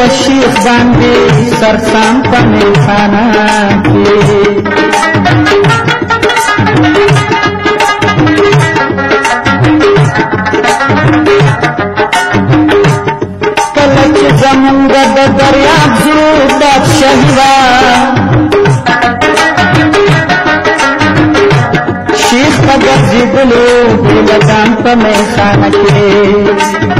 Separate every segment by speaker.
Speaker 1: पशीदाे सरसा त मे ख़ानद दरिया दवाद जी मे से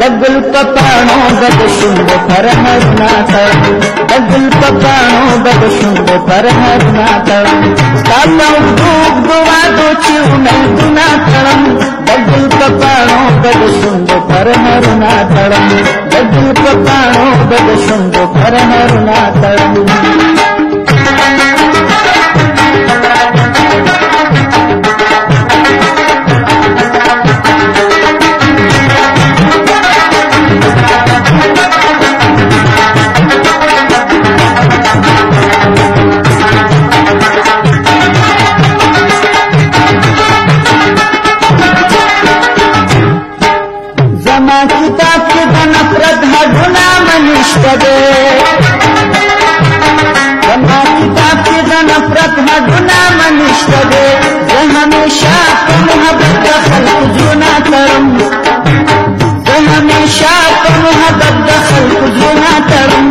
Speaker 1: बगल पपा गॾु सुबर बगल पपा गॾु सुठो घर मज़नात पिता की नफरत है ढूंढा मनुष्य दे पिता की नफरत है ढूंढा मनुष्य दे हमेशा तुम मोहब्बत दखल जूना करूं ये हमेशा तुम मोहब्बत दखल जूना करूं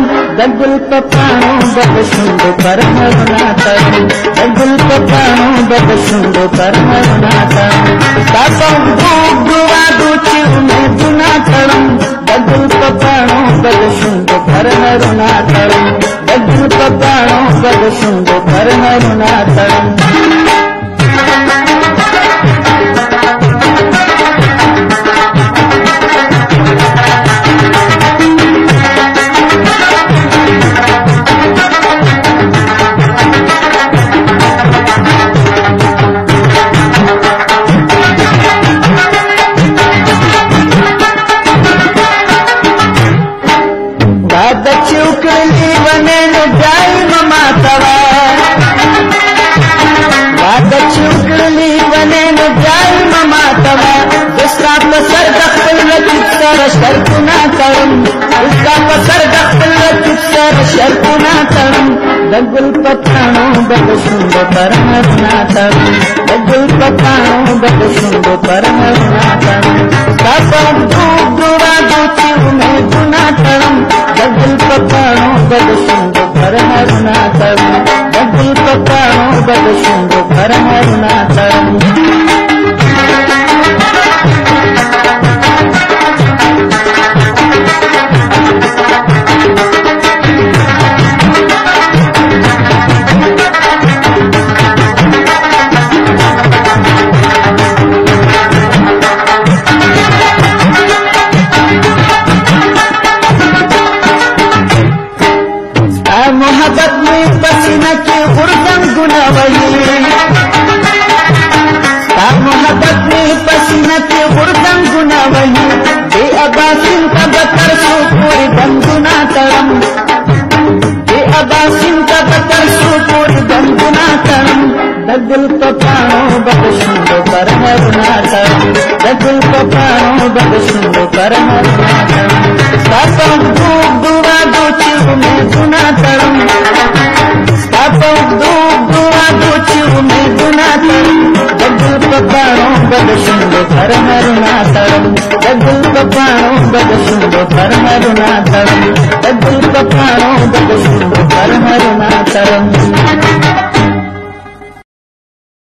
Speaker 1: पपाणो दब सुंद पर मरुना करूं दबुल पपाणो दब सुंद पर मरुना करूं अॼु त घणो सुठो घर में हुन लीवनेनं जाईल मातम उसका पसर दखल सर शर्कुना तळम उसका पसर दखल सर शर्कुना तळम दगुल पताणो बग सुंद परमना तळम दगुल पताणो बग सुंद परमना तळम तपम धूप दुरा उमे गुना दगुल सुंद परमना तळम दगुल पताणो बग सुंद హర అరుణాచలం दासिंता तकरसु पूरी दंगुनातम दगुल को प्राणो बदशुंदो कर हरुनातम दगुल को प्राणो बदशुंदो कर हरुनातम स्थापक धूप दुआ दो चिव में गुनातम स्थापक धूप दुआ दो चिव में गुनातम दगुल को प्राणो बदशुंदो कर हरुनातम दगुल भाऊ ॿधो पर माता भाऊ ॿधो पर मतरम